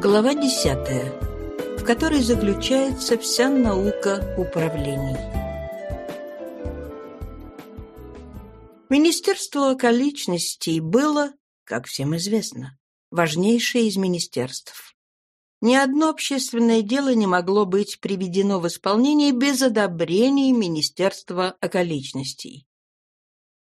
Глава 10, в которой заключается вся наука управлений. Министерство околичностей было, как всем известно, важнейшее из министерств. Ни одно общественное дело не могло быть приведено в исполнение без одобрения Министерства околичностей.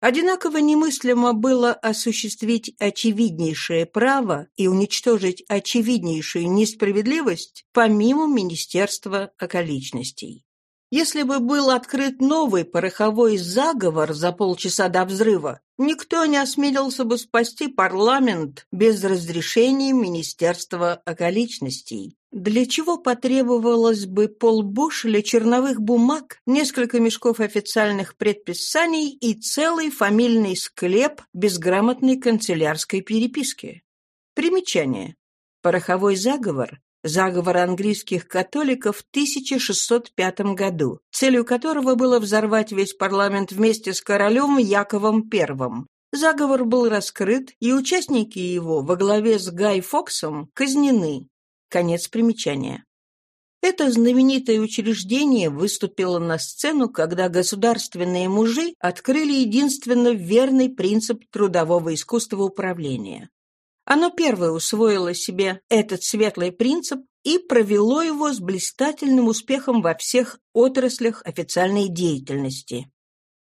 Одинаково немыслимо было осуществить очевиднейшее право и уничтожить очевиднейшую несправедливость помимо Министерства околичностей. Если бы был открыт новый пороховой заговор за полчаса до взрыва, никто не осмелился бы спасти парламент без разрешения Министерства околичностей. Для чего потребовалось бы полбушеля черновых бумаг, несколько мешков официальных предписаний и целый фамильный склеп безграмотной канцелярской переписки? Примечание. Пороховой заговор заговор английских католиков в 1605 году, целью которого было взорвать весь парламент вместе с королем Яковом I. Заговор был раскрыт, и участники его во главе с Гай Фоксом казнены. Конец примечания. Это знаменитое учреждение выступило на сцену, когда государственные мужи открыли единственно верный принцип трудового искусства управления. Оно первое усвоило себе этот светлый принцип и провело его с блистательным успехом во всех отраслях официальной деятельности.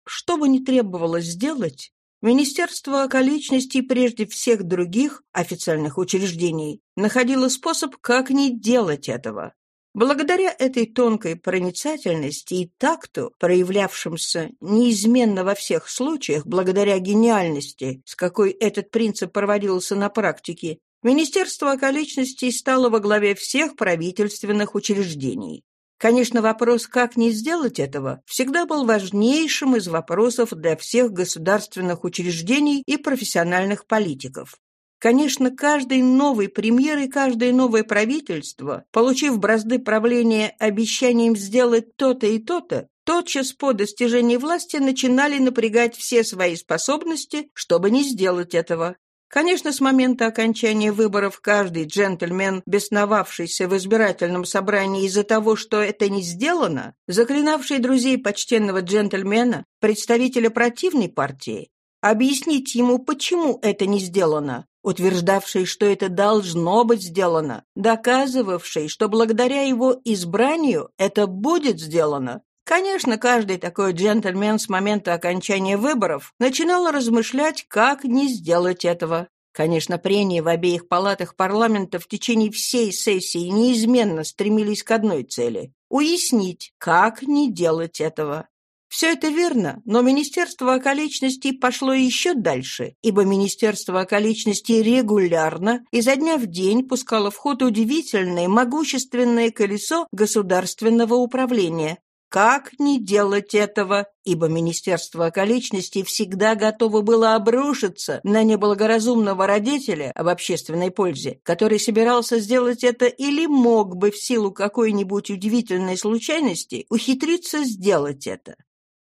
Что бы ни требовалось сделать, Министерство околичностей прежде всех других официальных учреждений находило способ, как не делать этого. Благодаря этой тонкой проницательности и такту, проявлявшимся неизменно во всех случаях, благодаря гениальности, с какой этот принцип проводился на практике, Министерство околичностей стало во главе всех правительственных учреждений. Конечно, вопрос, как не сделать этого, всегда был важнейшим из вопросов для всех государственных учреждений и профессиональных политиков. Конечно, каждый новый премьер и каждое новое правительство, получив бразды правления обещанием сделать то-то и то-то, тотчас по достижении власти начинали напрягать все свои способности, чтобы не сделать этого. Конечно, с момента окончания выборов каждый джентльмен, бесновавшийся в избирательном собрании из-за того, что это не сделано, заклинавший друзей почтенного джентльмена, представителя противной партии, объяснить ему, почему это не сделано, утверждавший, что это должно быть сделано, доказывавший, что благодаря его избранию это будет сделано. Конечно, каждый такой джентльмен с момента окончания выборов начинал размышлять, как не сделать этого. Конечно, прения в обеих палатах парламента в течение всей сессии неизменно стремились к одной цели – уяснить, как не делать этого. Все это верно, но Министерство околичностей пошло еще дальше, ибо Министерство околичностей регулярно, изо дня в день пускало в ход удивительное, могущественное колесо государственного управления. Как не делать этого, ибо Министерство околичностей всегда готово было обрушиться на неблагоразумного родителя об общественной пользе, который собирался сделать это или мог бы в силу какой-нибудь удивительной случайности ухитриться сделать это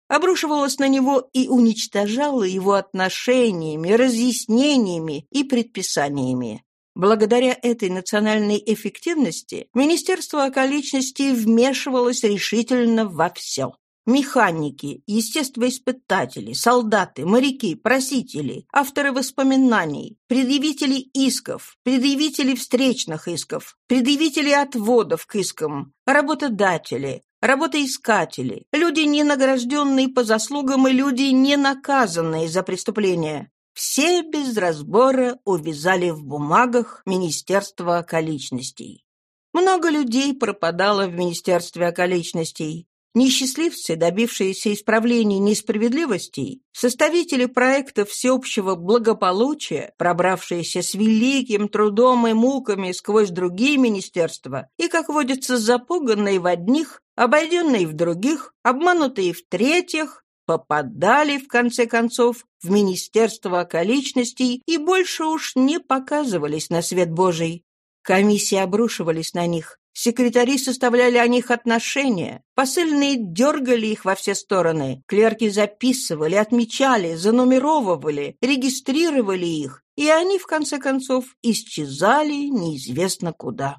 обрушивалась на него и уничтожала его отношениями, разъяснениями и предписаниями. Благодаря этой национальной эффективности Министерство околичностей вмешивалось решительно во все. Механики, естествоиспытатели, солдаты, моряки, просители, авторы воспоминаний, предъявители исков, предъявители встречных исков, предъявители отводов к искам, работодатели, работоискатели, люди, не награжденные по заслугам и люди, не наказанные за преступления. Все без разбора увязали в бумагах Министерства околичностей. Много людей пропадало в Министерстве околичностей. Несчастливцы, добившиеся исправления несправедливостей, составители проекта всеобщего благополучия, пробравшиеся с великим трудом и муками сквозь другие министерства и, как водится, запуганные в одних, обойденные в других, обманутые в третьих, попадали, в конце концов, в Министерство околичностей и больше уж не показывались на свет Божий. Комиссии обрушивались на них, секретари составляли о них отношения, посыльные дергали их во все стороны, клерки записывали, отмечали, занумеровывали, регистрировали их, и они, в конце концов, исчезали неизвестно куда.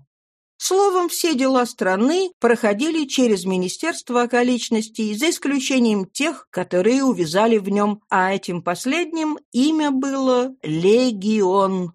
Словом, все дела страны проходили через Министерство околичностей, за исключением тех, которые увязали в нем, а этим последним имя было «Легион».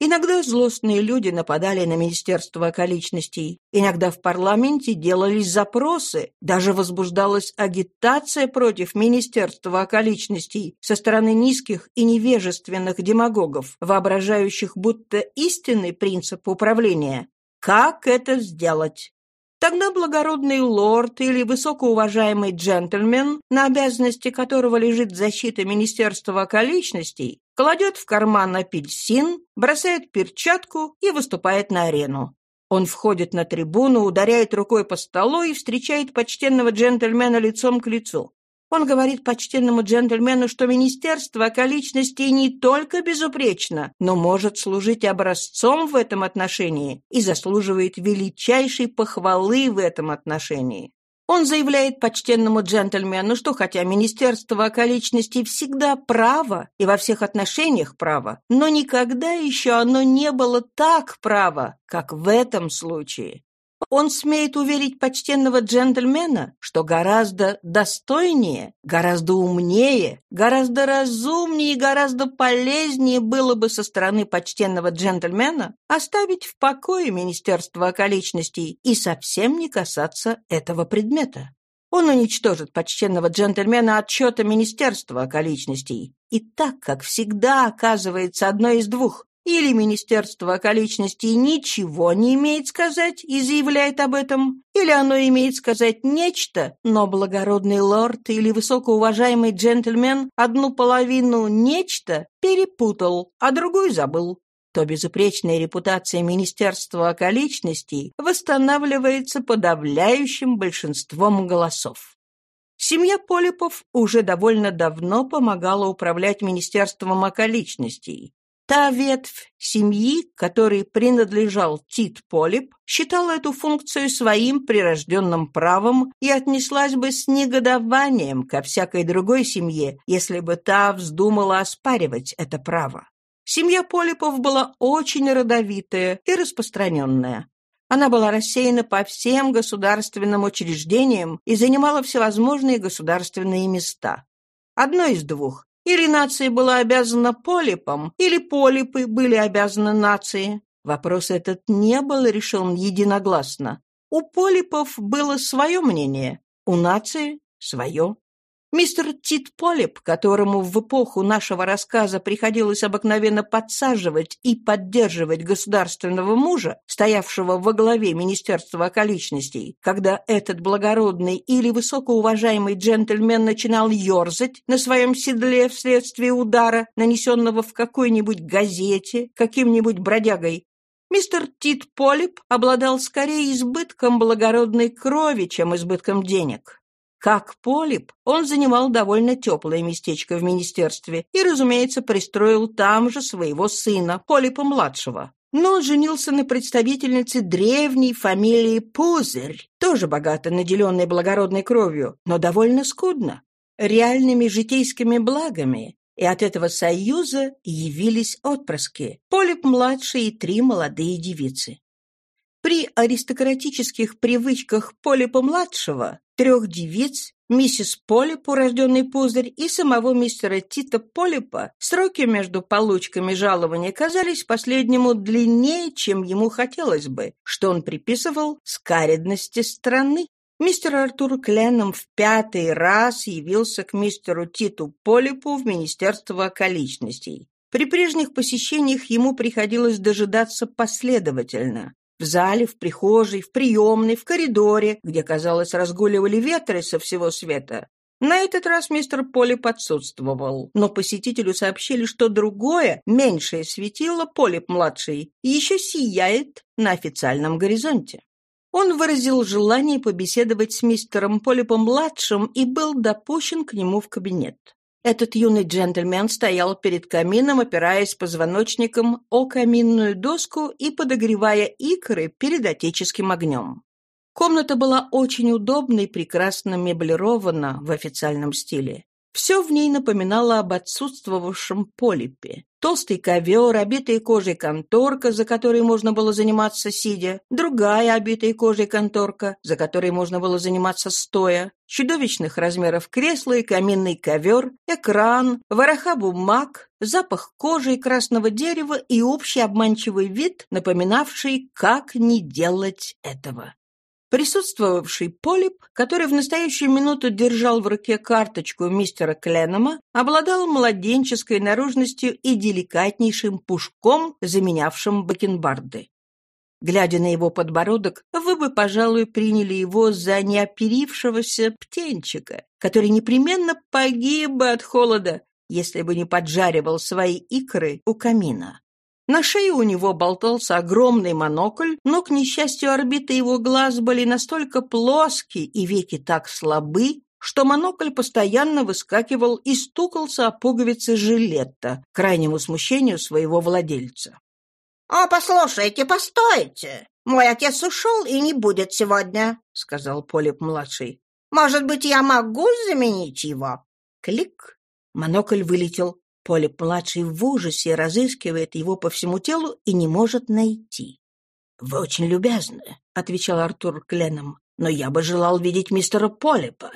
Иногда злостные люди нападали на Министерство околичностей, иногда в парламенте делались запросы, даже возбуждалась агитация против Министерства околичностей со стороны низких и невежественных демагогов, воображающих, будто истинный принцип управления как это сделать? Тогда благородный лорд или высокоуважаемый джентльмен, на обязанности которого лежит защита Министерства околичностей, кладет в карман апельсин, бросает перчатку и выступает на арену. Он входит на трибуну, ударяет рукой по столу и встречает почтенного джентльмена лицом к лицу. Он говорит почтенному джентльмену, что Министерство околичностей не только безупречно, но может служить образцом в этом отношении и заслуживает величайшей похвалы в этом отношении. Он заявляет почтенному джентльмену, что хотя Министерство околичностей всегда право и во всех отношениях право, но никогда еще оно не было так право, как в этом случае. Он смеет уверить почтенного джентльмена, что гораздо достойнее, гораздо умнее, гораздо разумнее и гораздо полезнее было бы со стороны почтенного джентльмена оставить в покое Министерство околичностей и совсем не касаться этого предмета. Он уничтожит почтенного джентльмена отчета Министерства околичностей. И так, как всегда оказывается одно из двух, или Министерство околичностей ничего не имеет сказать и заявляет об этом, или оно имеет сказать нечто, но благородный лорд или высокоуважаемый джентльмен одну половину «нечто» перепутал, а другую забыл то безупречная репутация Министерства околичностей восстанавливается подавляющим большинством голосов. Семья Полипов уже довольно давно помогала управлять Министерством околичностей, Та ветвь семьи, которой принадлежал Тит Полип, считала эту функцию своим прирожденным правом и отнеслась бы с негодованием ко всякой другой семье, если бы та вздумала оспаривать это право. Семья Полипов была очень родовитая и распространенная. Она была рассеяна по всем государственным учреждениям и занимала всевозможные государственные места. Одно из двух. Или нация была обязана полипам, или полипы были обязаны нации. Вопрос этот не был решен единогласно. У полипов было свое мнение, у нации — свое. Мистер Тит Полип, которому в эпоху нашего рассказа приходилось обыкновенно подсаживать и поддерживать государственного мужа, стоявшего во главе Министерства околичностей, когда этот благородный или высокоуважаемый джентльмен начинал ерзать на своем седле вследствие удара, нанесенного в какой-нибудь газете каким-нибудь бродягой, Мистер Тит Полип обладал скорее избытком благородной крови, чем избытком денег. Как полип, он занимал довольно теплое местечко в министерстве и, разумеется, пристроил там же своего сына, Полипа-младшего. Но женился на представительнице древней фамилии Пузырь, тоже богато наделенной благородной кровью, но довольно скудно, реальными житейскими благами, и от этого союза явились отпрыски, Полип-младший и три молодые девицы. При аристократических привычках Полипа-младшего трех девиц, миссис Полип, урожденный Пузырь, и самого мистера Тита Полипа, сроки между получками жалования казались последнему длиннее, чем ему хотелось бы, что он приписывал скаредности страны. Мистер Артур Кленном в пятый раз явился к мистеру Титу Полипу в Министерство околичностей. При прежних посещениях ему приходилось дожидаться последовательно. В зале, в прихожей, в приемной, в коридоре, где, казалось, разгуливали ветры со всего света. На этот раз мистер Поли подсутствовал, но посетителю сообщили, что другое, меньшее светило, Полип-младший, еще сияет на официальном горизонте. Он выразил желание побеседовать с мистером Полипом-младшим и был допущен к нему в кабинет. Этот юный джентльмен стоял перед камином, опираясь позвоночником о каминную доску и подогревая икры перед отеческим огнем. Комната была очень удобна и прекрасно меблирована в официальном стиле. Все в ней напоминало об отсутствовавшем полипе. Толстый ковер, обитая кожей конторка, за которой можно было заниматься сидя, другая обитая кожей конторка, за которой можно было заниматься стоя, чудовищных размеров кресло и каминный ковер, экран, вороха бумаг, запах кожи и красного дерева и общий обманчивый вид, напоминавший, как не делать этого. Присутствовавший Полип, который в настоящую минуту держал в руке карточку мистера Кленома, обладал младенческой наружностью и деликатнейшим пушком, заменявшим бакенбарды. Глядя на его подбородок, вы бы, пожалуй, приняли его за неоперившегося птенчика, который непременно погиб бы от холода, если бы не поджаривал свои икры у камина. На шее у него болтался огромный монокль, но, к несчастью, орбиты его глаз были настолько плоские и веки так слабы, что монокль постоянно выскакивал и стукался о пуговицы жилета, к крайнему смущению своего владельца. «О, послушайте, постойте! Мой отец ушел и не будет сегодня», — сказал Полип-младший. «Может быть, я могу заменить его?» Клик! Монокль вылетел. Полип-младший в ужасе разыскивает его по всему телу и не может найти. «Вы очень любезны», — отвечал Артур Кленом, «но я бы желал видеть мистера Полипа».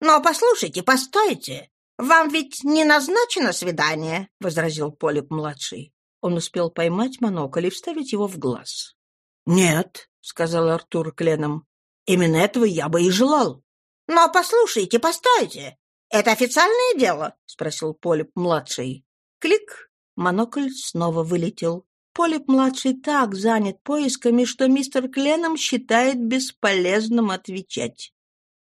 «Но послушайте, постойте, вам ведь не назначено свидание», — возразил Полип-младший. Он успел поймать монокль и вставить его в глаз. «Нет», — сказал Артур Кленом, — «именно этого я бы и желал». «Но послушайте, постойте, «Это официальное дело?» — спросил Полип-младший. Клик! Монокль снова вылетел. Полип-младший так занят поисками, что мистер Кленом считает бесполезным отвечать.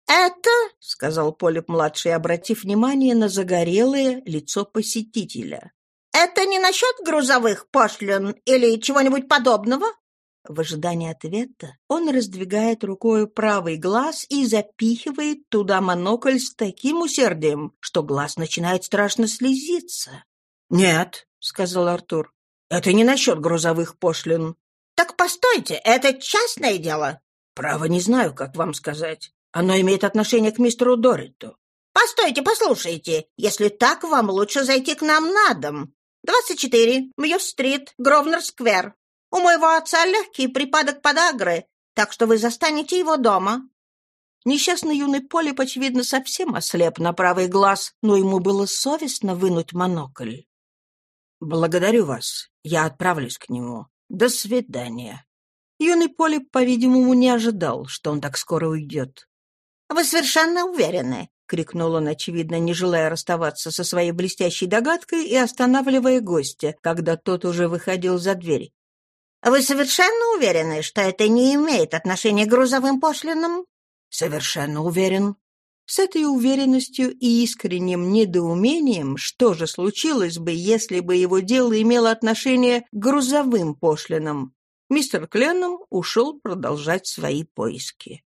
«Это?» — сказал Полип-младший, обратив внимание на загорелое лицо посетителя. «Это не насчет грузовых пошлин или чего-нибудь подобного?» В ожидании ответа он раздвигает рукой правый глаз и запихивает туда монокль с таким усердием, что глаз начинает страшно слезиться. «Нет», — сказал Артур, — «это не насчет грузовых пошлин». «Так постойте, это частное дело». «Право не знаю, как вам сказать. Оно имеет отношение к мистеру Дориту». «Постойте, послушайте. Если так, вам лучше зайти к нам на дом. 24, Мьюз-стрит, Гровнер-сквер. У моего отца легкий припадок подагры, так что вы застанете его дома». Несчастный юный Полип, очевидно, совсем ослеп на правый глаз, но ему было совестно вынуть монокль. «Благодарю вас. Я отправлюсь к нему. До свидания». Юный Полип, по-видимому, не ожидал, что он так скоро уйдет. «Вы совершенно уверены?» — крикнул он, очевидно, не желая расставаться со своей блестящей догадкой и останавливая гостя, когда тот уже выходил за дверь. Вы совершенно уверены, что это не имеет отношения к грузовым пошлинам? Совершенно уверен. С этой уверенностью и искренним недоумением, что же случилось бы, если бы его дело имело отношение к грузовым пошлинам, мистер Кленном ушел продолжать свои поиски.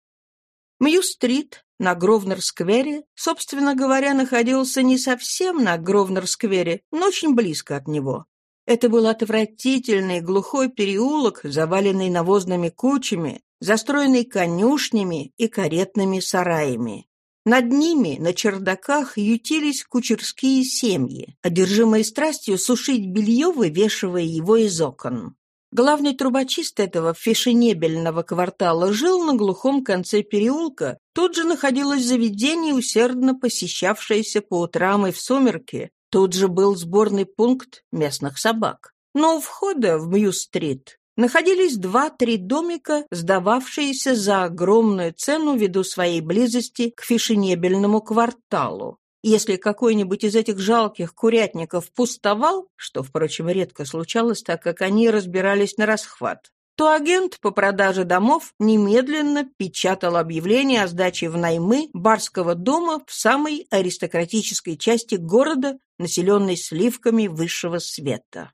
Мью-стрит на Гровнер-сквере, собственно говоря, находился не совсем на Гровнер-сквере, но очень близко от него. Это был отвратительный глухой переулок, заваленный навозными кучами, застроенный конюшнями и каретными сараями. Над ними, на чердаках, ютились кучерские семьи, одержимые страстью сушить белье, вывешивая его из окон. Главный трубочист этого фешенебельного квартала жил на глухом конце переулка. Тут же находилось заведение, усердно посещавшееся по утрам и в сумерки, Тут же был сборный пункт местных собак. Но у входа в Мью-стрит находились два-три домика, сдававшиеся за огромную цену ввиду своей близости к фешенебельному кварталу. Если какой-нибудь из этих жалких курятников пустовал, что, впрочем, редко случалось, так как они разбирались на расхват, то агент по продаже домов немедленно печатал объявление о сдаче в наймы барского дома в самой аристократической части города, населенной сливками высшего света.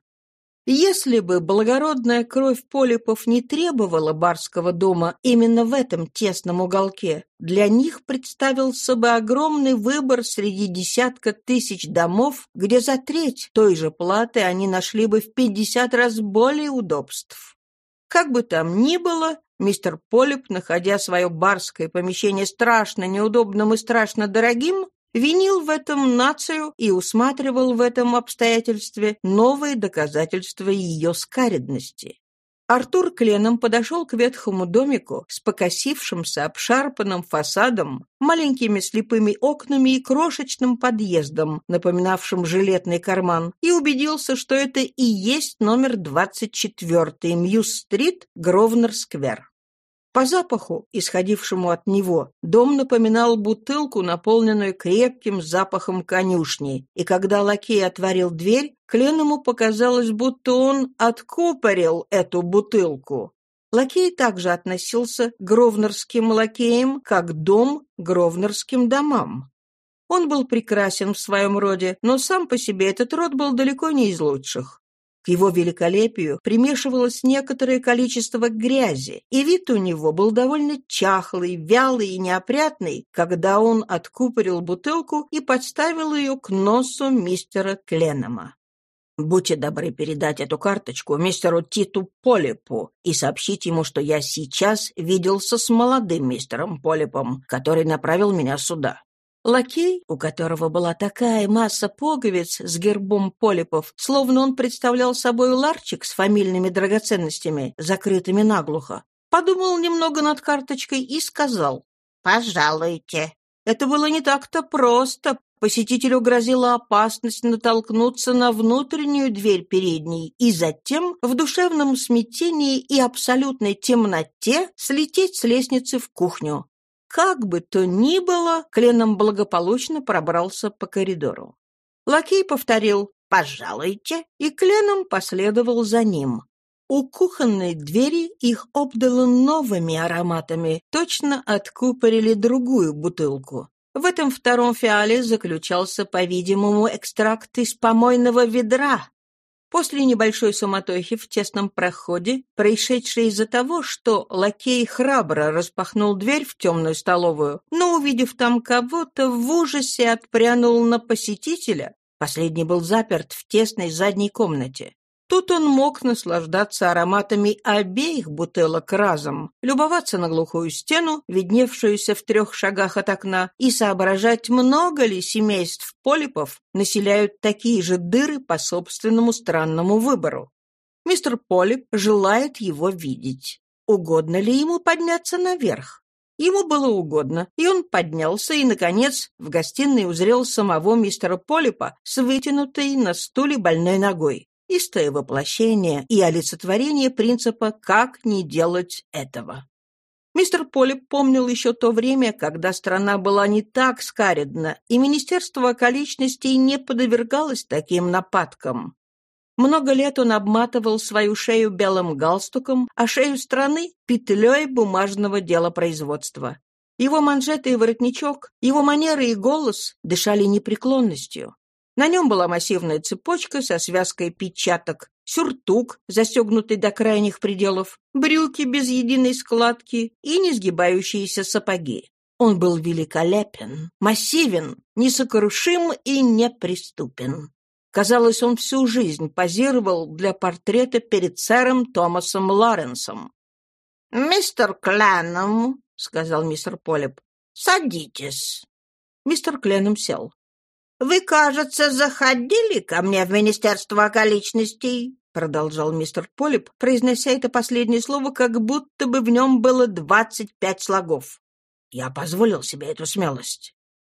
Если бы благородная кровь полипов не требовала барского дома именно в этом тесном уголке, для них представился бы огромный выбор среди десятка тысяч домов, где за треть той же платы они нашли бы в пятьдесят раз более удобств. Как бы там ни было, мистер Полип, находя свое барское помещение страшно неудобным и страшно дорогим, винил в этом нацию и усматривал в этом обстоятельстве новые доказательства ее скаредности. Артур кленом подошел к ветхому домику с покосившимся обшарпанным фасадом, маленькими слепыми окнами и крошечным подъездом, напоминавшим жилетный карман, и убедился, что это и есть номер 24 Мьюз-стрит, Гровнер-сквер. По запаху, исходившему от него, дом напоминал бутылку, наполненную крепким запахом конюшни, и когда лакей отворил дверь, Кленому показалось, будто он откупорил эту бутылку. Лакей также относился к гровнерским лакеям, как дом к гровнерским домам. Он был прекрасен в своем роде, но сам по себе этот род был далеко не из лучших. К его великолепию примешивалось некоторое количество грязи, и вид у него был довольно чахлый, вялый и неопрятный, когда он откупорил бутылку и подставил ее к носу мистера Кленома. «Будьте добры передать эту карточку мистеру Титу Полипу и сообщить ему, что я сейчас виделся с молодым мистером Полипом, который направил меня сюда. Лакей, у которого была такая масса пуговиц с гербом полипов, словно он представлял собой ларчик с фамильными драгоценностями, закрытыми наглухо, подумал немного над карточкой и сказал «Пожалуйте». Это было не так-то просто. Посетителю грозила опасность натолкнуться на внутреннюю дверь передней и затем в душевном смятении и абсолютной темноте слететь с лестницы в кухню. Как бы то ни было, Кленом благополучно пробрался по коридору. Лакей повторил «Пожалуйте», и Кленом последовал за ним. У кухонной двери их обдало новыми ароматами, точно откупорили другую бутылку. В этом втором фиале заключался, по-видимому, экстракт из помойного ведра, После небольшой суматохи в тесном проходе, происшедшей из-за того, что лакей храбро распахнул дверь в темную столовую, но, увидев там кого-то, в ужасе отпрянул на посетителя, последний был заперт в тесной задней комнате. Тут он мог наслаждаться ароматами обеих бутылок разом, любоваться на глухую стену, видневшуюся в трех шагах от окна, и соображать, много ли семейств полипов населяют такие же дыры по собственному странному выбору. Мистер Полип желает его видеть. Угодно ли ему подняться наверх? Ему было угодно, и он поднялся, и, наконец, в гостиной узрел самого мистера Полипа с вытянутой на стуле больной ногой истое воплощение и олицетворение принципа «как не делать этого». Мистер Полип помнил еще то время, когда страна была не так скаредна, и Министерство околичностей не подвергалось таким нападкам. Много лет он обматывал свою шею белым галстуком, а шею страны — петлей бумажного делопроизводства. Его манжеты и воротничок, его манеры и голос дышали непреклонностью. На нем была массивная цепочка со связкой печаток, сюртук, застегнутый до крайних пределов, брюки без единой складки и несгибающиеся сапоги. Он был великолепен, массивен, несокрушим и неприступен. Казалось, он всю жизнь позировал для портрета перед сэром Томасом Лоренсом. «Мистер Кленном», — сказал мистер Полип, — «садитесь». Мистер Кленном сел. «Вы, кажется, заходили ко мне в Министерство околичностей?» продолжал мистер Полип, произнося это последнее слово, как будто бы в нем было двадцать пять слогов. Я позволил себе эту смелость.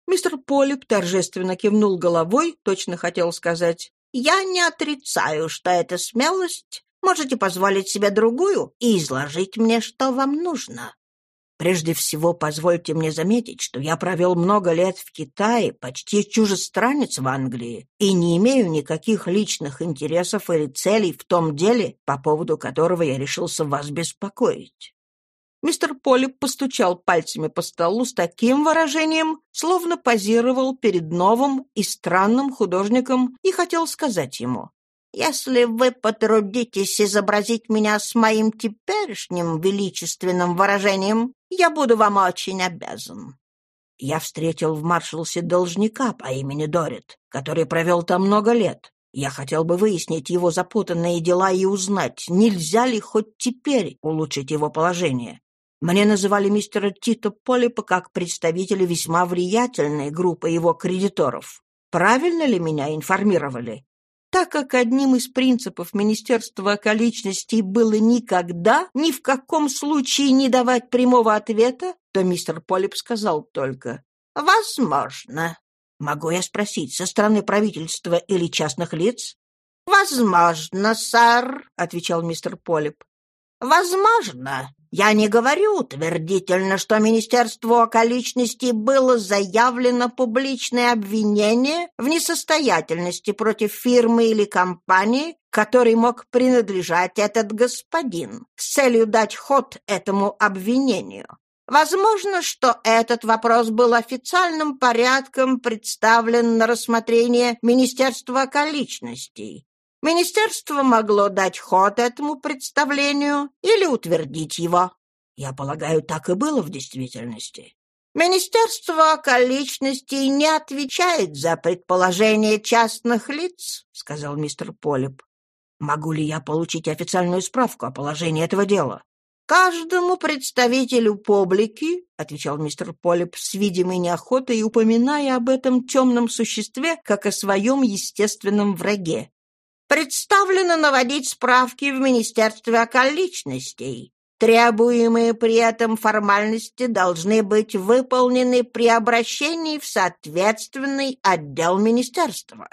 Мистер Полип торжественно кивнул головой, точно хотел сказать, «Я не отрицаю, что это смелость. Можете позволить себе другую и изложить мне, что вам нужно. Прежде всего, позвольте мне заметить, что я провел много лет в Китае, почти чужестранец в Англии, и не имею никаких личных интересов или целей в том деле, по поводу которого я решился вас беспокоить. Мистер Полип постучал пальцами по столу с таким выражением, словно позировал перед новым и странным художником и хотел сказать ему если вы потрудитесь изобразить меня с моим теперешним величественным выражением, я буду вам очень обязан. Я встретил в маршалсе должника по имени Дорит, который провел там много лет. Я хотел бы выяснить его запутанные дела и узнать, нельзя ли хоть теперь улучшить его положение. Мне называли мистера Тита Полипа как представителя весьма влиятельной группы его кредиторов. Правильно ли меня информировали? Так как одним из принципов Министерства околичностей было никогда, ни в каком случае не давать прямого ответа, то мистер Полип сказал только «Возможно». Могу я спросить, со стороны правительства или частных лиц? «Возможно, сэр», — отвечал мистер Полип. «Возможно. Я не говорю утвердительно, что Министерству околичностей было заявлено публичное обвинение в несостоятельности против фирмы или компании, которой мог принадлежать этот господин, с целью дать ход этому обвинению. Возможно, что этот вопрос был официальным порядком представлен на рассмотрение Министерства околичностей, Министерство могло дать ход этому представлению или утвердить его. Я полагаю, так и было в действительности. Министерство околичностей не отвечает за предположения частных лиц, сказал мистер Полип. Могу ли я получить официальную справку о положении этого дела? «Каждому представителю публики», — отвечал мистер Полип с видимой неохотой, упоминая об этом темном существе как о своем естественном враге, представлено наводить справки в Министерстве околичностей. Требуемые при этом формальности должны быть выполнены при обращении в соответственный отдел министерства.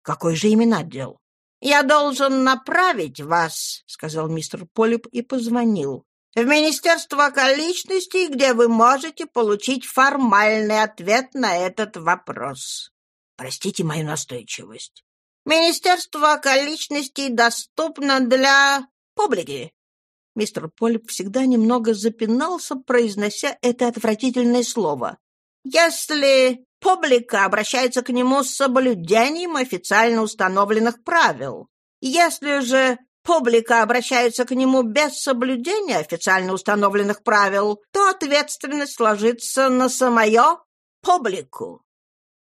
Какой же именно отдел? «Я должен направить вас», — сказал мистер Полип и позвонил, «в Министерство околичностей, где вы можете получить формальный ответ на этот вопрос». «Простите мою настойчивость. Министерство околичностей доступно для публики». Мистер Полип всегда немного запинался, произнося это отвратительное слово. «Если публика обращается к нему с соблюдением официально установленных правил, если же публика обращается к нему без соблюдения официально установленных правил, то ответственность ложится на самое публику.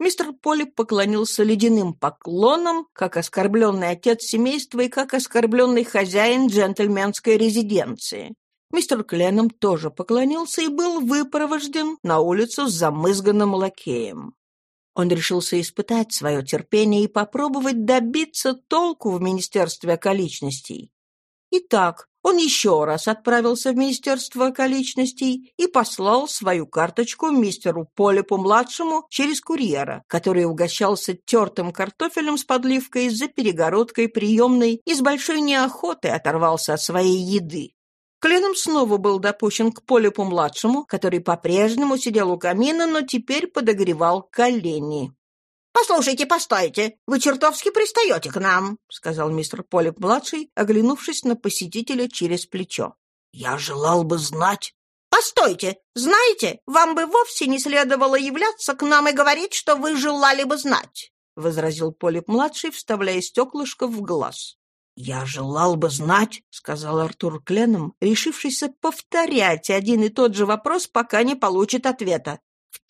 Мистер Полли поклонился ледяным поклоном, как оскорбленный отец семейства и как оскорбленный хозяин джентльменской резиденции. Мистер Кленом тоже поклонился и был выпровожден на улицу с замызганным лакеем. Он решился испытать свое терпение и попробовать добиться толку в Министерстве околичностей. Итак, он еще раз отправился в Министерство околичностей и послал свою карточку мистеру Полипу-младшему через курьера, который угощался тертым картофелем с подливкой за перегородкой приемной и с большой неохотой оторвался от своей еды. Кленом снова был допущен к Полипу-младшему, который по-прежнему сидел у камина, но теперь подогревал колени. «Послушайте, постойте, вы чертовски пристаете к нам», — сказал мистер Полип-младший, оглянувшись на посетителя через плечо. «Я желал бы знать...» «Постойте! Знаете, вам бы вовсе не следовало являться к нам и говорить, что вы желали бы знать», — возразил Полип-младший, вставляя стеклышко в глаз. «Я желал бы знать», — сказал Артур Кленом, решившийся повторять один и тот же вопрос, пока не получит ответа.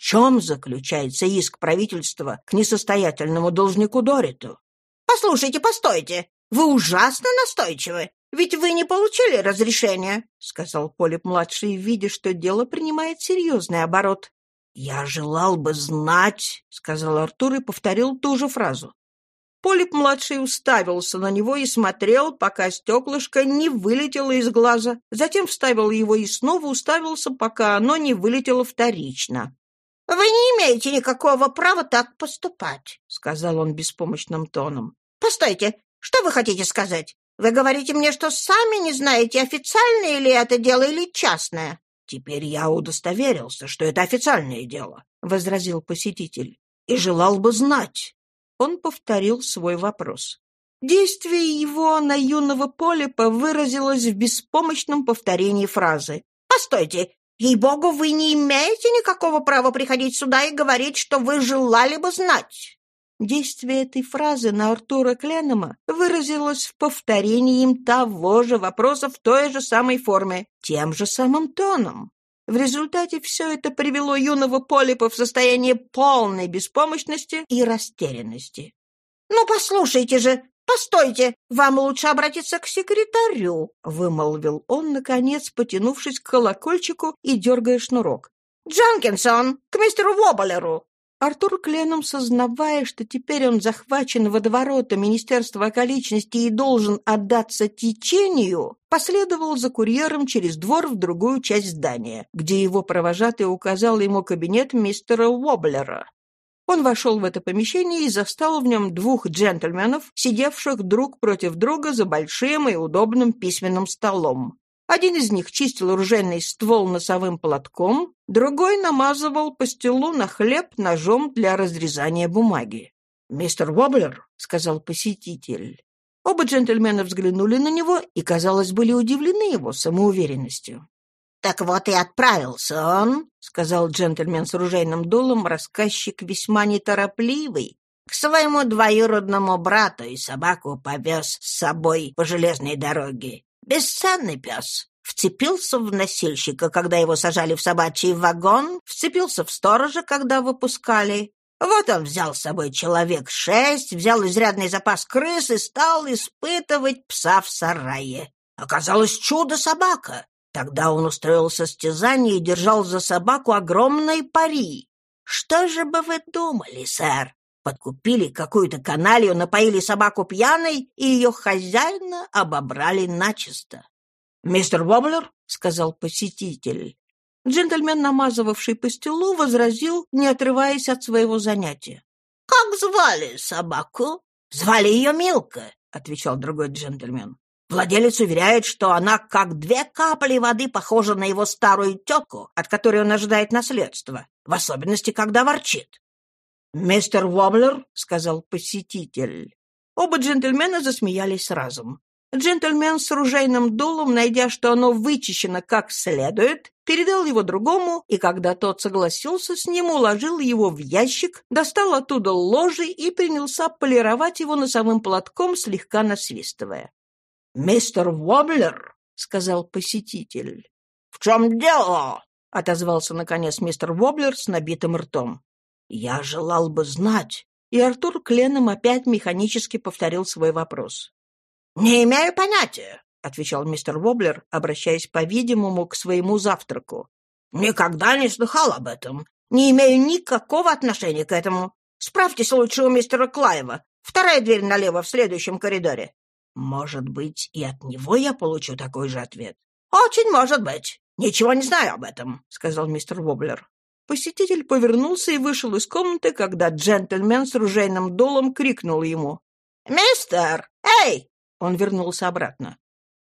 Чем заключается иск правительства к несостоятельному должнику Дориту? «Послушайте, постойте! Вы ужасно настойчивы! Ведь вы не получили разрешения!» — сказал Полип-младший, видя, что дело принимает серьезный оборот. «Я желал бы знать», — сказал Артур и повторил ту же фразу. Полип-младший уставился на него и смотрел, пока стеклышко не вылетело из глаза. Затем вставил его и снова уставился, пока оно не вылетело вторично. «Вы не имеете никакого права так поступать», — сказал он беспомощным тоном. «Постойте, что вы хотите сказать? Вы говорите мне, что сами не знаете, официальное ли это дело или частное?» «Теперь я удостоверился, что это официальное дело», — возразил посетитель, — «и желал бы знать». Он повторил свой вопрос. Действие его на юного Полипа выразилось в беспомощном повторении фразы. «Постойте, Ей-богу, вы не имеете никакого права приходить сюда и говорить, что вы желали бы знать. Действие этой фразы на Артура Кленома выразилось в повторении им того же вопроса в той же самой форме, тем же самым тоном. В результате все это привело юного Полипа в состояние полной беспомощности и растерянности. «Ну, послушайте же, «Постойте, вам лучше обратиться к секретарю», — вымолвил он, наконец, потянувшись к колокольчику и дергая шнурок. «Джанкинсон, к мистеру Вобблеру!» Артур Кленом, сознавая, что теперь он захвачен водоворота Министерства околичности и должен отдаться течению, последовал за курьером через двор в другую часть здания, где его провожатый указал ему кабинет мистера Уоблера. Он вошел в это помещение и застал в нем двух джентльменов, сидевших друг против друга за большим и удобным письменным столом. Один из них чистил оружейный ствол носовым платком, другой намазывал пастилу на хлеб ножом для разрезания бумаги. «Мистер Воблер», — сказал посетитель. Оба джентльмена взглянули на него и, казалось, были удивлены его самоуверенностью. «Так вот и отправился он», — сказал джентльмен с оружейным дулом, рассказчик весьма неторопливый, к своему двоюродному брату и собаку повез с собой по железной дороге. Бесценный пес. Вцепился в носильщика, когда его сажали в собачий вагон, вцепился в сторожа, когда выпускали. Вот он взял с собой человек шесть, взял изрядный запас крыс и стал испытывать пса в сарае. Оказалось чудо-собака. Тогда он устроил состязание и держал за собаку огромной пари. Что же бы вы думали, сэр? Подкупили какую-то каналью, напоили собаку пьяной, и ее хозяина обобрали начисто. «Мистер Воблер», — сказал посетитель. Джентльмен, намазывавший пастилу, возразил, не отрываясь от своего занятия. «Как звали собаку?» «Звали ее Милка», — отвечал другой джентльмен. Владелец уверяет, что она как две капли воды похожа на его старую тетку, от которой он ожидает наследства, в особенности, когда ворчит. «Мистер Воблер», — сказал посетитель. Оба джентльмена засмеялись разом. Джентльмен с ружейным дулом, найдя, что оно вычищено как следует, передал его другому, и когда тот согласился с ним, уложил его в ящик, достал оттуда ложи и принялся полировать его носовым платком, слегка насвистывая. «Мистер Воблер», — сказал посетитель. «В чем дело?» — отозвался, наконец, мистер Воблер с набитым ртом. «Я желал бы знать». И Артур Кленом опять механически повторил свой вопрос. «Не имею понятия», — отвечал мистер Воблер, обращаясь, по-видимому, к своему завтраку. «Никогда не слыхал об этом. Не имею никакого отношения к этому. Справьтесь лучше у мистера Клаева. Вторая дверь налево в следующем коридоре». «Может быть, и от него я получу такой же ответ?» «Очень может быть. Ничего не знаю об этом», — сказал мистер Воблер. Посетитель повернулся и вышел из комнаты, когда джентльмен с ружейным долом крикнул ему. «Мистер! Эй!» Он вернулся обратно.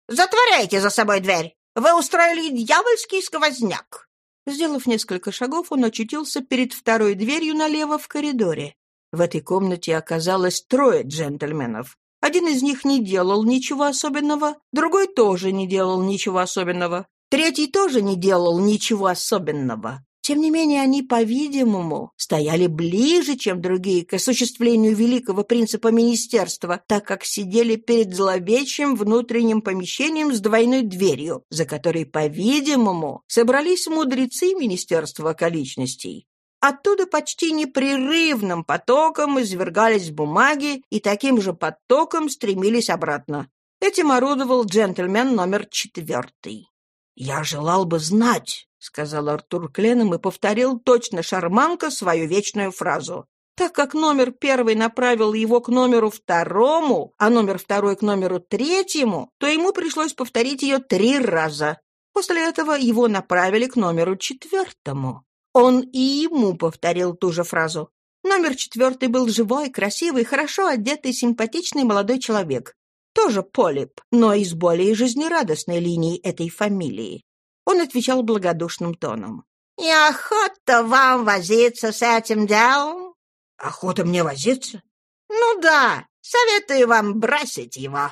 «Затворяйте за собой дверь! Вы устроили дьявольский сквозняк!» Сделав несколько шагов, он очутился перед второй дверью налево в коридоре. В этой комнате оказалось трое джентльменов. Один из них не делал ничего особенного, другой тоже не делал ничего особенного, третий тоже не делал ничего особенного. Тем не менее, они, по-видимому, стояли ближе, чем другие, к осуществлению великого принципа министерства, так как сидели перед зловещим внутренним помещением с двойной дверью, за которой, по-видимому, собрались мудрецы Министерства околичностей. Оттуда почти непрерывным потоком извергались бумаги и таким же потоком стремились обратно. Этим орудовал джентльмен номер четвертый. «Я желал бы знать», — сказал Артур Кленом и повторил точно шарманка свою вечную фразу. Так как номер первый направил его к номеру второму, а номер второй к номеру третьему, то ему пришлось повторить ее три раза. После этого его направили к номеру четвертому. Он и ему повторил ту же фразу. Номер четвертый был живой, красивый, хорошо одетый, симпатичный молодой человек тоже Полип, но из более жизнерадостной линии этой фамилии. Он отвечал благодушным тоном. «Неохота вам возиться с этим делом?» «Охота мне возиться?» «Ну да, советую вам бросить его».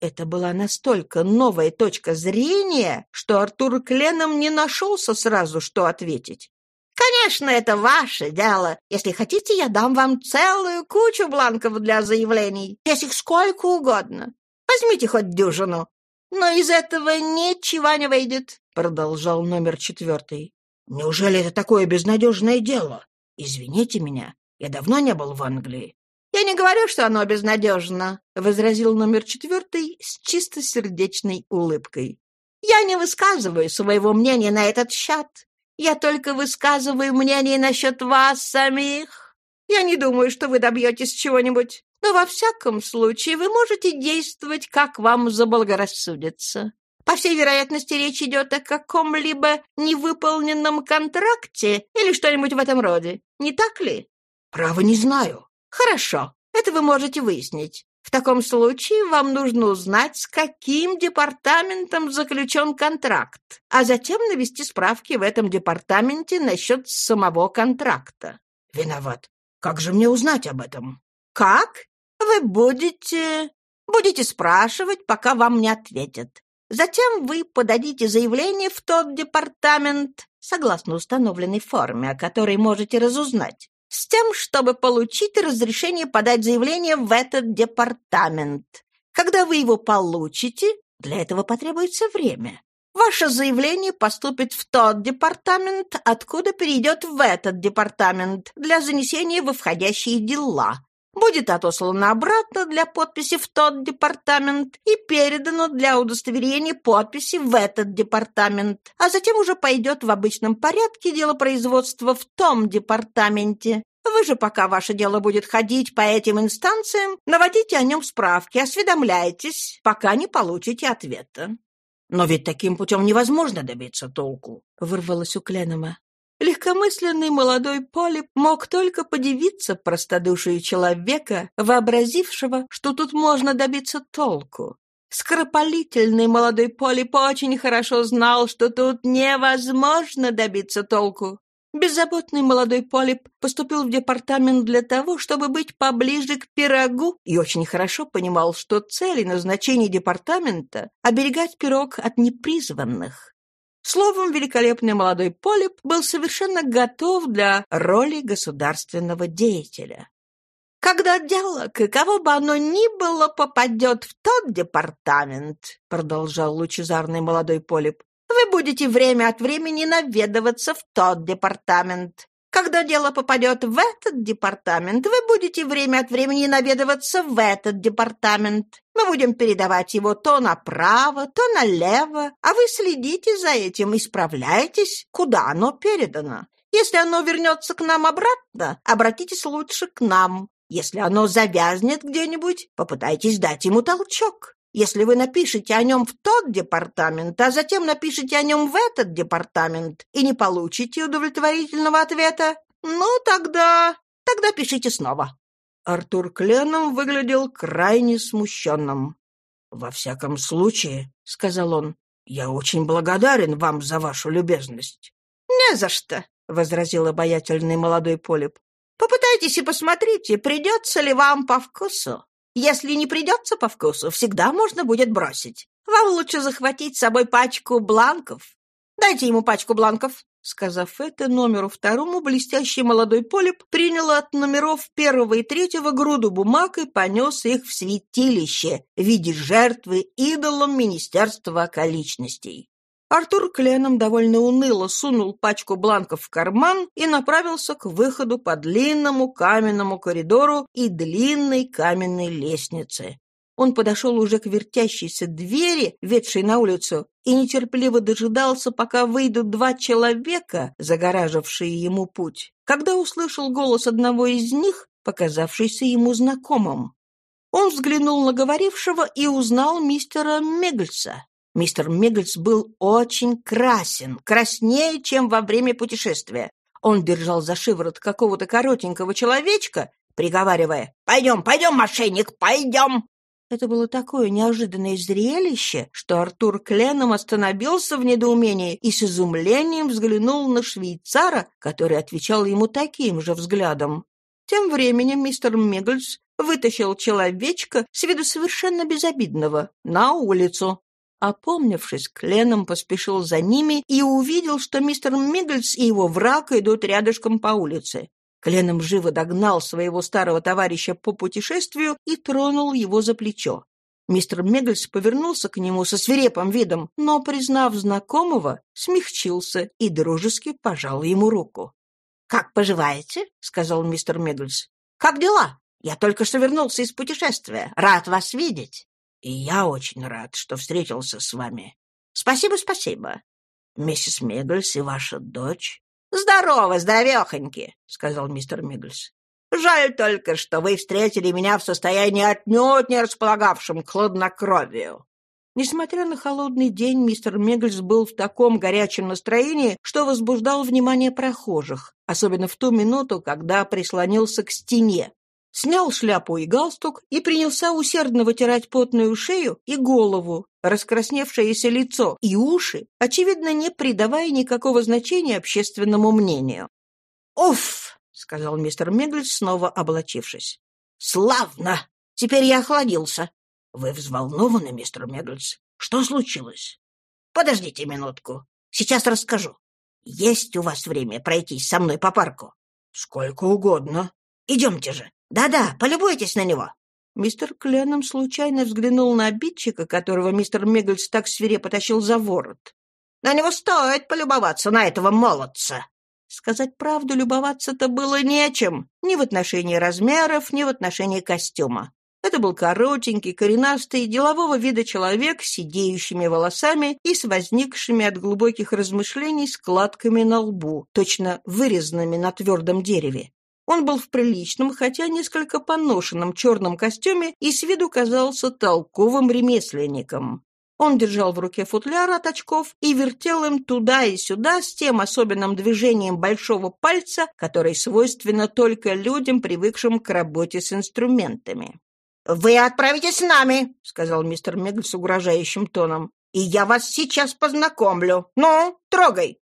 Это была настолько новая точка зрения, что Артур Кленом не нашелся сразу, что ответить. «Конечно, это ваше дело. Если хотите, я дам вам целую кучу бланков для заявлений. Есть их сколько угодно. Возьмите хоть дюжину. Но из этого ничего не выйдет», — продолжал номер четвертый. «Неужели это такое безнадежное дело? Извините меня, я давно не был в Англии. «Я не говорю, что оно безнадежно», — возразил номер четвертый с чистосердечной улыбкой. «Я не высказываю своего мнения на этот счет. Я только высказываю мнение насчет вас самих. Я не думаю, что вы добьетесь чего-нибудь, но во всяком случае вы можете действовать, как вам заблагорассудится. По всей вероятности, речь идет о каком-либо невыполненном контракте или что-нибудь в этом роде. Не так ли? Право не знаю. Хорошо, это вы можете выяснить. В таком случае вам нужно узнать, с каким департаментом заключен контракт, а затем навести справки в этом департаменте насчет самого контракта. Виноват. Как же мне узнать об этом? Как? Вы будете... будете спрашивать, пока вам не ответят. Затем вы подадите заявление в тот департамент, согласно установленной форме, о которой можете разузнать с тем, чтобы получить разрешение подать заявление в этот департамент. Когда вы его получите, для этого потребуется время. Ваше заявление поступит в тот департамент, откуда перейдет в этот департамент для занесения во входящие дела будет отослано обратно для подписи в тот департамент и передано для удостоверения подписи в этот департамент, а затем уже пойдет в обычном порядке дело производства в том департаменте. Вы же, пока ваше дело будет ходить по этим инстанциям, наводите о нем справки, осведомляйтесь, пока не получите ответа. «Но ведь таким путем невозможно добиться толку», — вырвалось у Кленома. Легкомысленный молодой Полип мог только подивиться простодушию человека, вообразившего, что тут можно добиться толку. Скоропалительный молодой Полип очень хорошо знал, что тут невозможно добиться толку. Беззаботный молодой Полип поступил в департамент для того, чтобы быть поближе к пирогу, и очень хорошо понимал, что цель и назначение департамента — оберегать пирог от непризванных. Словом, великолепный молодой Полип был совершенно готов для роли государственного деятеля. «Когда дело, каково бы оно ни было, попадет в тот департамент», продолжал лучезарный молодой Полип, «вы будете время от времени наведываться в тот департамент. Когда дело попадет в этот департамент, вы будете время от времени наведываться в этот департамент. Мы будем передавать его то направо, то налево, а вы следите за этим, исправляйтесь, куда оно передано. Если оно вернется к нам обратно, обратитесь лучше к нам. Если оно завязнет где-нибудь, попытайтесь дать ему толчок. Если вы напишете о нем в тот департамент, а затем напишите о нем в этот департамент и не получите удовлетворительного ответа, ну, тогда... тогда пишите снова». Артур Кленом выглядел крайне смущенным. «Во всяком случае», — сказал он, — «я очень благодарен вам за вашу любезность». «Не за что», — возразил обаятельный молодой Полип. «Попытайтесь и посмотрите, придется ли вам по вкусу. Если не придется по вкусу, всегда можно будет бросить. Вам лучше захватить с собой пачку бланков. Дайте ему пачку бланков». Сказав это номеру второму, блестящий молодой полип принял от номеров первого и третьего груду бумаг и понес их в святилище в виде жертвы идолам Министерства околичностей. Артур Кленом довольно уныло сунул пачку бланков в карман и направился к выходу по длинному каменному коридору и длинной каменной лестнице. Он подошел уже к вертящейся двери, ведшей на улицу, и нетерпеливо дожидался, пока выйдут два человека, загоражившие ему путь, когда услышал голос одного из них, показавшийся ему знакомым. Он взглянул на говорившего и узнал мистера Мегельса. Мистер Миггельс был очень красен, краснее, чем во время путешествия. Он держал за шиворот какого-то коротенького человечка, приговаривая «Пойдем, пойдем, мошенник, пойдем!» Это было такое неожиданное зрелище, что Артур Кленом остановился в недоумении и с изумлением взглянул на швейцара, который отвечал ему таким же взглядом. Тем временем мистер Миггельс вытащил человечка с виду совершенно безобидного на улицу. Опомнившись, Кленом поспешил за ними и увидел, что мистер Миггельс и его враг идут рядышком по улице. Кленом живо догнал своего старого товарища по путешествию и тронул его за плечо. Мистер Меггельс повернулся к нему со свирепым видом, но, признав знакомого, смягчился и дружески пожал ему руку. «Как поживаете?» — сказал мистер Меггельс. «Как дела?» Я только что вернулся из путешествия. Рад вас видеть». «И я очень рад, что встретился с вами». «Спасибо, спасибо». «Миссис Миггельс и ваша дочь?» «Здорово, здоровехоньки», — сказал мистер Миггельс. «Жаль только, что вы встретили меня в состоянии отнюдь не располагавшем к хладнокровию». Несмотря на холодный день, мистер Миггельс был в таком горячем настроении, что возбуждал внимание прохожих, особенно в ту минуту, когда прислонился к стене. Снял шляпу и галстук и принялся усердно вытирать потную шею и голову, раскрасневшееся лицо и уши, очевидно, не придавая никакого значения общественному мнению. «Уф!» — сказал мистер Миггельс, снова облачившись. «Славно! Теперь я охладился. «Вы взволнованы, мистер Меггельс? Что случилось?» «Подождите минутку. Сейчас расскажу. Есть у вас время пройтись со мной по парку?» «Сколько угодно». «Идемте же. Да-да, полюбуйтесь на него». Мистер Кленном случайно взглянул на обидчика, которого мистер Меггельс так свирепо потащил за ворот. «На него стоит полюбоваться, на этого молодца!» Сказать правду, любоваться-то было нечем, ни в отношении размеров, ни в отношении костюма. Это был коротенький, коренастый, делового вида человек с сидеющими волосами и с возникшими от глубоких размышлений складками на лбу, точно вырезанными на твердом дереве. Он был в приличном, хотя несколько поношенном черном костюме и с виду казался толковым ремесленником. Он держал в руке футляр от очков и вертел им туда и сюда с тем особенным движением большого пальца, которое свойственно только людям, привыкшим к работе с инструментами. «Вы отправитесь с нами», — сказал мистер Мегль с угрожающим тоном. «И я вас сейчас познакомлю. Ну, трогай».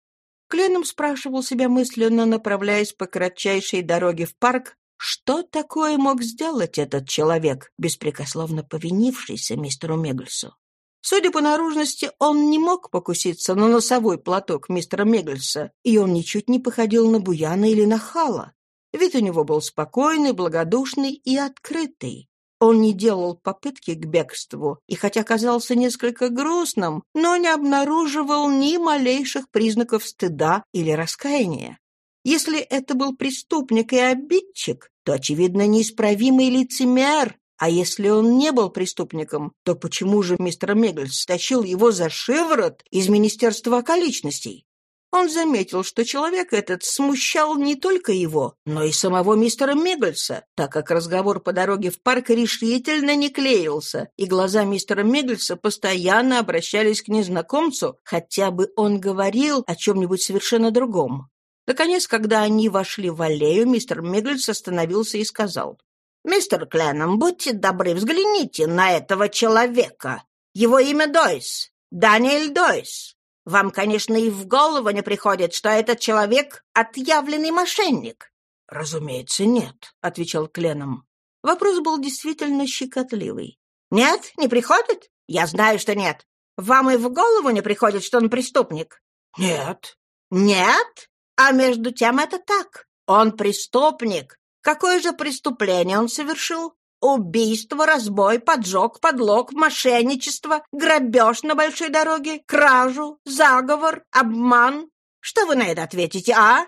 Кленом спрашивал себя мысленно, направляясь по кратчайшей дороге в парк, что такое мог сделать этот человек, беспрекословно повинившийся мистеру Мегльсу. Судя по наружности, он не мог покуситься на носовой платок мистера Мегльса, и он ничуть не походил на буяна или на хала. Вид у него был спокойный, благодушный и открытый. Он не делал попытки к бегству, и хотя казался несколько грустным, но не обнаруживал ни малейших признаков стыда или раскаяния. Если это был преступник и обидчик, то, очевидно, неисправимый лицемер, а если он не был преступником, то почему же мистер Мегельс стащил его за шиворот из Министерства околичностей? Он заметил, что человек этот смущал не только его, но и самого мистера Миггельса, так как разговор по дороге в парк решительно не клеился, и глаза мистера Миггельса постоянно обращались к незнакомцу, хотя бы он говорил о чем-нибудь совершенно другом. Наконец, когда они вошли в аллею, мистер Миггельс остановился и сказал, «Мистер Кленном, будьте добры, взгляните на этого человека. Его имя Дойс, Даниэль Дойс. Вам, конечно, и в голову не приходит, что этот человек — отъявленный мошенник». «Разумеется, нет», — отвечал Кленом. Вопрос был действительно щекотливый. «Нет, не приходит? Я знаю, что нет. Вам и в голову не приходит, что он преступник?» «Нет». «Нет? А между тем это так. Он преступник. Какое же преступление он совершил? Убийство, разбой, поджог, подлог, мошенничество, грабеж на большой дороге, кражу, заговор, обман. Что вы на это ответите, а?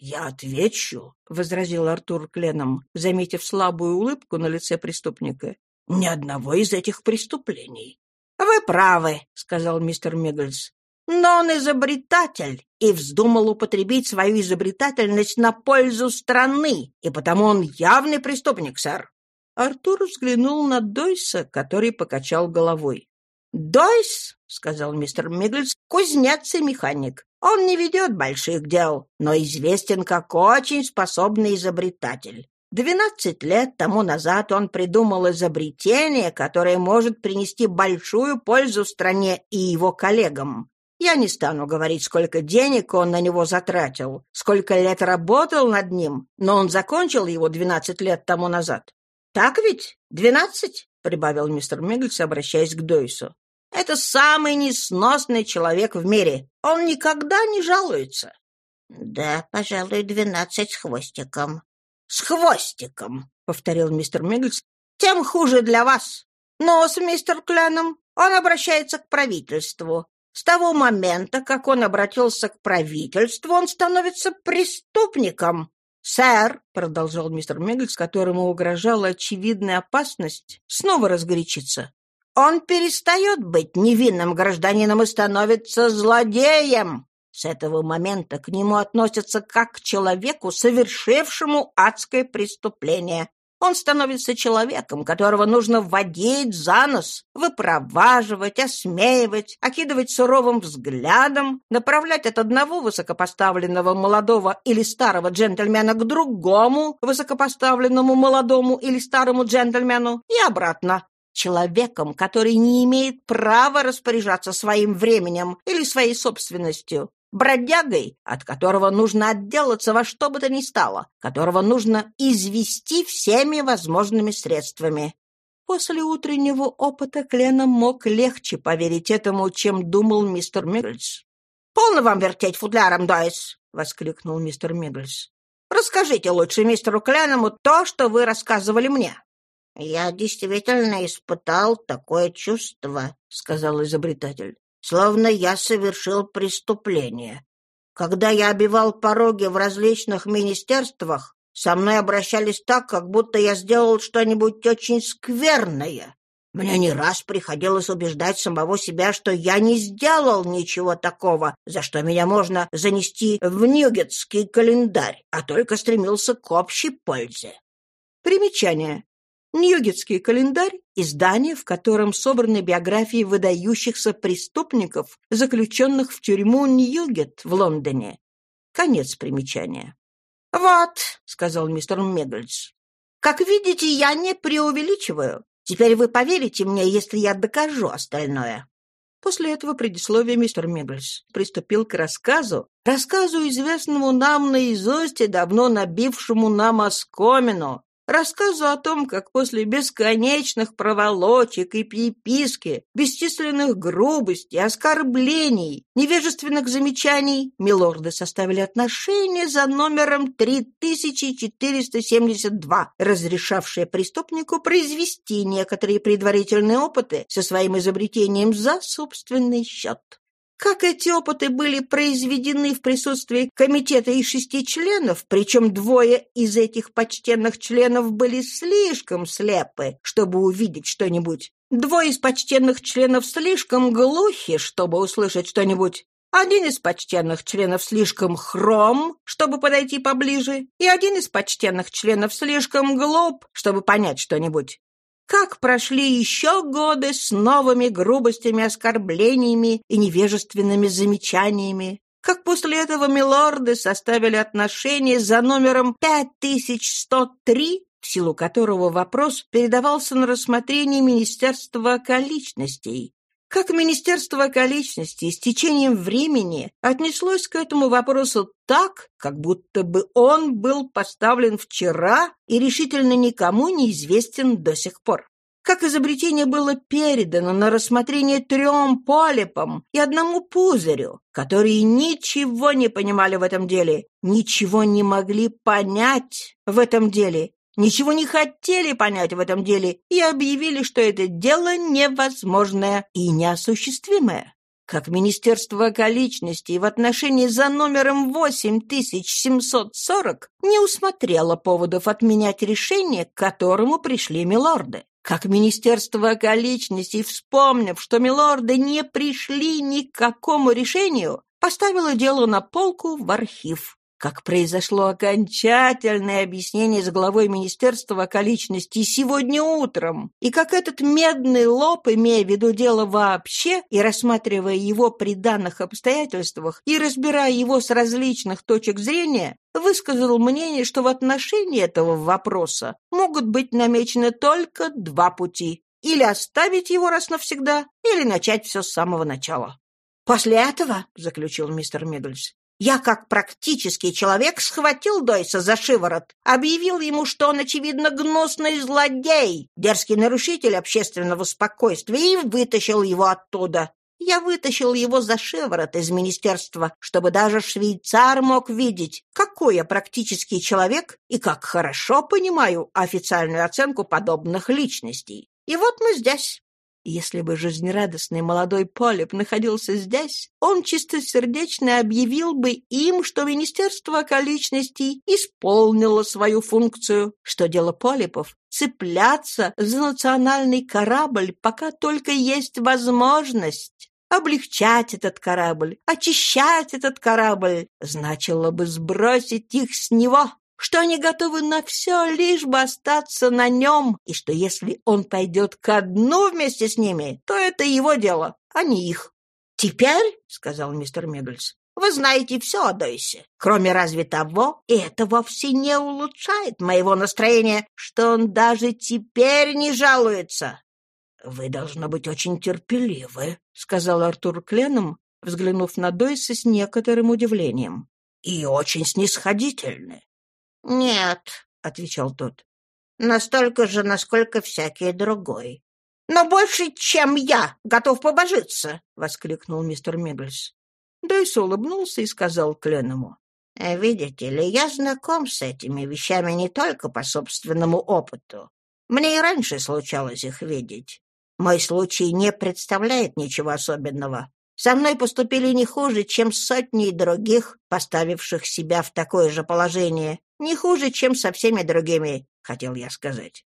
«Я отвечу», — возразил Артур Кленом, заметив слабую улыбку на лице преступника. «Ни одного из этих преступлений». «Вы правы», — сказал мистер Миггельс. «Но он изобретатель и вздумал употребить свою изобретательность на пользу страны, и потому он явный преступник, сэр». Артур взглянул на Дойса, который покачал головой. «Дойс», — сказал мистер Миггельс, — «кузнец и механик. Он не ведет больших дел, но известен как очень способный изобретатель. Двенадцать лет тому назад он придумал изобретение, которое может принести большую пользу стране и его коллегам. Я не стану говорить, сколько денег он на него затратил, сколько лет работал над ним, но он закончил его двенадцать лет тому назад. «Так ведь? Двенадцать?» — прибавил мистер Миггельс, обращаясь к Дойсу. «Это самый несносный человек в мире. Он никогда не жалуется». «Да, пожалуй, двенадцать с хвостиком». «С хвостиком», — повторил мистер Миггельс. «Тем хуже для вас. Но с мистер Кляном он обращается к правительству. С того момента, как он обратился к правительству, он становится преступником. «Сэр», — продолжал мистер Меггельс, которому угрожала очевидная опасность, снова разгорячиться. «Он перестает быть невинным гражданином и становится злодеем. С этого момента к нему относятся как к человеку, совершившему адское преступление. Он становится человеком, которого нужно вводить за нос, выпроваживать, осмеивать, окидывать суровым взглядом, направлять от одного высокопоставленного молодого или старого джентльмена к другому высокопоставленному молодому или старому джентльмену и обратно. Человеком, который не имеет права распоряжаться своим временем или своей собственностью, бродягой, от которого нужно отделаться во что бы то ни стало, которого нужно извести всеми возможными средствами. После утреннего опыта Клена мог легче поверить этому, чем думал мистер Миггельс. «Полно вам вертеть футляром, Дойс!» — воскликнул мистер Миггельс. «Расскажите лучше мистеру Кленному то, что вы рассказывали мне». «Я действительно испытал такое чувство», — сказал изобретатель словно я совершил преступление. Когда я обивал пороги в различных министерствах, со мной обращались так, как будто я сделал что-нибудь очень скверное. Мне не раз приходилось убеждать самого себя, что я не сделал ничего такого, за что меня можно занести в Ньюгетский календарь, а только стремился к общей пользе. Примечание. Ньюгетский календарь – издание, в котором собраны биографии выдающихся преступников, заключенных в тюрьму Ньюгет в Лондоне. Конец примечания. «Вот», — сказал мистер Меггельс, — «как видите, я не преувеличиваю. Теперь вы поверите мне, если я докажу остальное». После этого предисловия мистер Меггельс приступил к рассказу, рассказу, известному нам наизусть и давно набившему нам оскомину, Рассказу о том, как после бесконечных проволочек и переписки, бесчисленных грубостей, оскорблений, невежественных замечаний, милорды составили отношения за номером 3472, разрешавшее преступнику произвести некоторые предварительные опыты со своим изобретением за собственный счет. Как эти опыты были произведены в присутствии комитета из шести членов, причем двое из этих почтенных членов были слишком слепы, чтобы увидеть что-нибудь. Двое из почтенных членов слишком глухи, чтобы услышать что-нибудь. Один из почтенных членов слишком хром, чтобы подойти поближе, и один из почтенных членов слишком глуп, чтобы понять что-нибудь. Как прошли еще годы с новыми грубостями, оскорблениями и невежественными замечаниями. Как после этого милорды составили отношения за номером 5103, в силу которого вопрос передавался на рассмотрение Министерства околичностей, как Министерство околичностей с течением времени отнеслось к этому вопросу так, как будто бы он был поставлен вчера и решительно никому не известен до сих пор. Как изобретение было передано на рассмотрение трем полипам и одному пузырю, которые ничего не понимали в этом деле, ничего не могли понять в этом деле ничего не хотели понять в этом деле и объявили, что это дело невозможное и неосуществимое. Как Министерство околичностей в отношении за номером 8740 не усмотрело поводов отменять решение, к которому пришли милорды. Как Министерство околичностей, вспомнив, что милорды не пришли ни к какому решению, поставило дело на полку в архив как произошло окончательное объяснение с главой Министерства околичностей сегодня утром, и как этот медный лоб, имея в виду дело вообще и рассматривая его при данных обстоятельствах и разбирая его с различных точек зрения, высказал мнение, что в отношении этого вопроса могут быть намечены только два пути – или оставить его раз навсегда, или начать все с самого начала. «После этого, — заключил мистер Миддельс, я, как практический человек, схватил Дойса за шиворот, объявил ему, что он, очевидно, гнусный злодей, дерзкий нарушитель общественного спокойствия, и вытащил его оттуда. Я вытащил его за шиворот из министерства, чтобы даже швейцар мог видеть, какой я практический человек и как хорошо понимаю официальную оценку подобных личностей. И вот мы здесь. Если бы жизнерадостный молодой Полип находился здесь, он чистосердечно объявил бы им, что Министерство околичностей исполнило свою функцию, что дело Полипов — цепляться за национальный корабль, пока только есть возможность. Облегчать этот корабль, очищать этот корабль, значило бы сбросить их с него, что они готовы на все, лишь бы остаться на нем, и что если он пойдет ко дну вместе с ними, то это его дело, а не их. «Теперь, — сказал мистер Меггельс, — вы знаете все о Дойсе, кроме разве того, и это вовсе не улучшает моего настроения, что он даже теперь не жалуется». «Вы, должно быть, очень терпеливы», — сказал Артур Кленом, взглянув на Дойса с некоторым удивлением. «И очень снисходительны. «Нет», — отвечал тот, — «настолько же, насколько всякий другой». «Но больше, чем я, готов побожиться!» — воскликнул мистер Мебельс. Дойс улыбнулся и сказал Кленному. «Видите ли, я знаком с этими вещами не только по собственному опыту. Мне и раньше случалось их видеть. Мой случай не представляет ничего особенного. Со мной поступили не хуже, чем сотни других, поставивших себя в такое же положение. Не хуже, чем со всеми другими, хотел я сказать.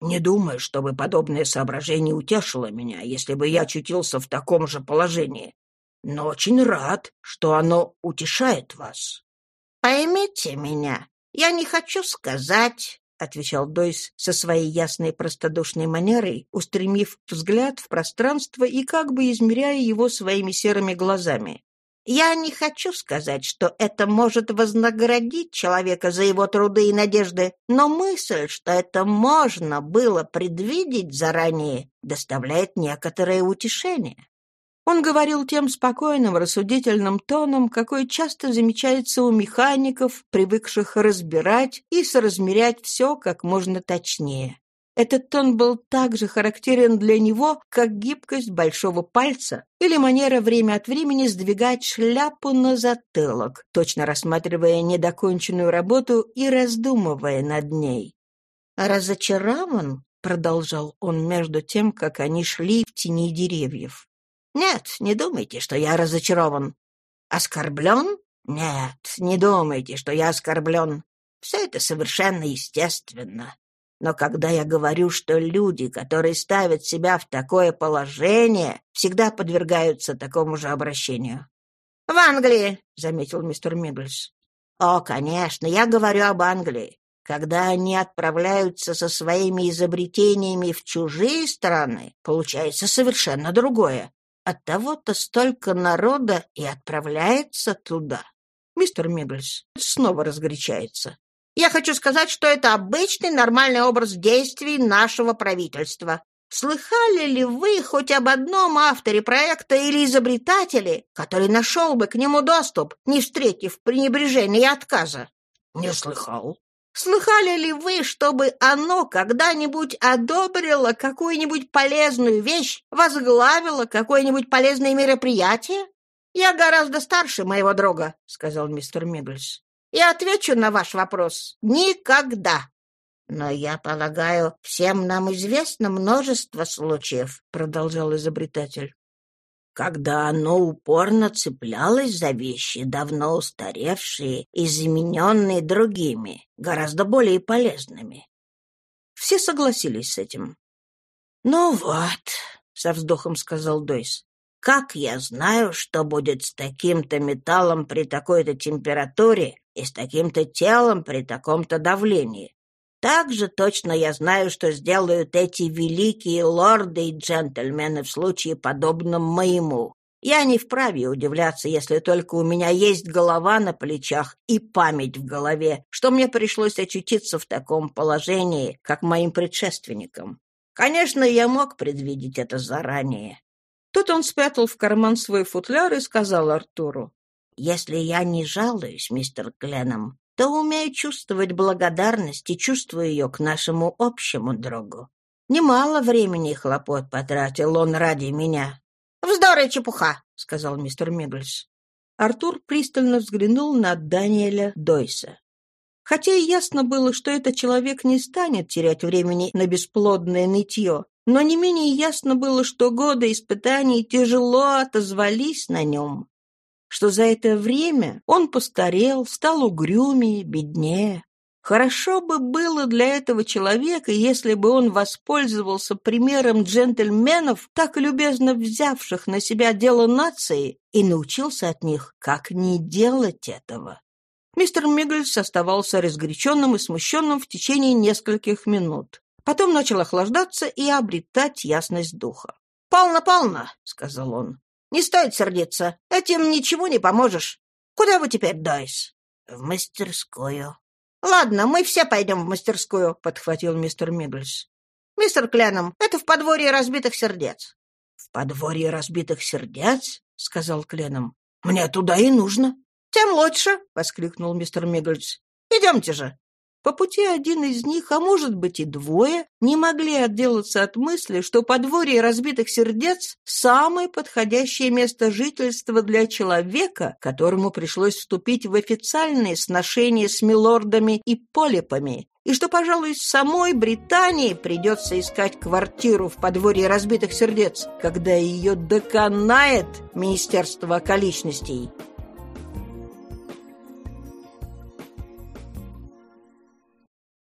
Не думаю, чтобы подобное соображение утешило меня, если бы я очутился в таком же положении. Но очень рад, что оно утешает вас. Поймите меня, я не хочу сказать, — отвечал Дойс со своей ясной простодушной манерой, устремив взгляд в пространство и как бы измеряя его своими серыми глазами. «Я не хочу сказать, что это может вознаградить человека за его труды и надежды, но мысль, что это можно было предвидеть заранее, доставляет некоторое утешение. Он говорил тем спокойным, рассудительным тоном, какой часто замечается у механиков, привыкших разбирать и соразмерять все как можно точнее. Этот тон был так же характерен для него, как гибкость большого пальца или манера время от времени сдвигать шляпу на затылок, точно рассматривая недоконченную работу и раздумывая над ней. «Разочарован?» — продолжал он между тем, как они шли в тени деревьев. Нет, не думайте, что я разочарован. Оскорблен? Нет, не думайте, что я оскорблен. Все это совершенно естественно. Но когда я говорю, что люди, которые ставят себя в такое положение, всегда подвергаются такому же обращению. «В Англии», — заметил мистер Миддлс. «О, конечно, я говорю об Англии. Когда они отправляются со своими изобретениями в чужие страны, получается совершенно другое. От того-то столько народа и отправляется туда. Мистер Мебельс снова разгорячается. Я хочу сказать, что это обычный нормальный образ действий нашего правительства. Слыхали ли вы хоть об одном авторе проекта или изобретателе, который нашел бы к нему доступ, не встретив пренебрежения и отказа? Не слыхал. Слыхали ли вы, чтобы оно когда-нибудь одобрило какую-нибудь полезную вещь, возглавило какое-нибудь полезное мероприятие? Я гораздо старше моего друга, сказал мистер Миддлс. И отвечу на ваш вопрос. Никогда. Но я полагаю, всем нам известно множество случаев, продолжал изобретатель когда оно упорно цеплялось за вещи, давно устаревшие и замененные другими, гораздо более полезными. Все согласились с этим. «Ну вот», — со вздохом сказал Дойс, — «как я знаю, что будет с таким-то металлом при такой-то температуре и с таким-то телом при таком-то давлении? Так же точно я знаю, что сделают эти великие лорды и джентльмены в случае подобном моему. Я не вправе удивляться, если только у меня есть голова на плечах и память в голове, что мне пришлось очутиться в таком положении, как моим предшественникам. Конечно, я мог предвидеть это заранее. Тут он спрятал в карман свой футляр и сказал Артуру, «Если я не жалуюсь, мистер Гленном, то умею чувствовать благодарность и чувствую ее к нашему общему другу. Немало времени и хлопот потратил он ради меня. «Вздор и чепуха!» — сказал мистер Мигглс. Артур пристально взглянул на Даниэля Дойса. Хотя и ясно было, что этот человек не станет терять времени на бесплодное нытье, Но не менее ясно было, что годы испытаний тяжело отозвались на нем, что за это время он постарел, стал угрюмее, беднее. Хорошо бы было для этого человека, если бы он воспользовался примером джентльменов, так любезно взявших на себя дело нации, и научился от них, как не делать этого. Мистер Миггельс оставался разгоряченным и смущенным в течение нескольких минут. Потом начал охлаждаться и обретать ясность духа. «Полно, полно», — сказал он. «Не стоит сердиться. Этим ничего не поможешь. Куда вы теперь, Дайс?» «В мастерскую». «Ладно, мы все пойдем в мастерскую», — подхватил мистер Миггельс. «Мистер Кленом, это в подворье разбитых сердец». «В подворье разбитых сердец?» — сказал Кленом. «Мне туда и нужно». «Тем лучше!» — воскликнул мистер Миггельс. «Идемте же!» По пути один из них, а может быть и двое, не могли отделаться от мысли, что подворье разбитых сердец – самое подходящее место жительства для человека, которому пришлось вступить в официальные сношения с милордами и полипами, и что, пожалуй, самой Британии придется искать квартиру в подворье разбитых сердец, когда ее доконает Министерство околичностей.